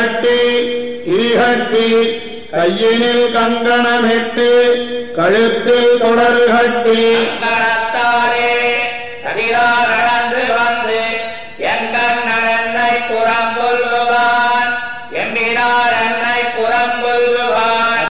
கட்டி இரிகட்டி கையினில் கங்கணமிட்டு கழுத்தில் தொடர் கட்டி. கங்கணத்தாலே சதிரா நடந்து வந்து எங்கள் நடனை புறம் சொல்லுவான் எம்பினாரன்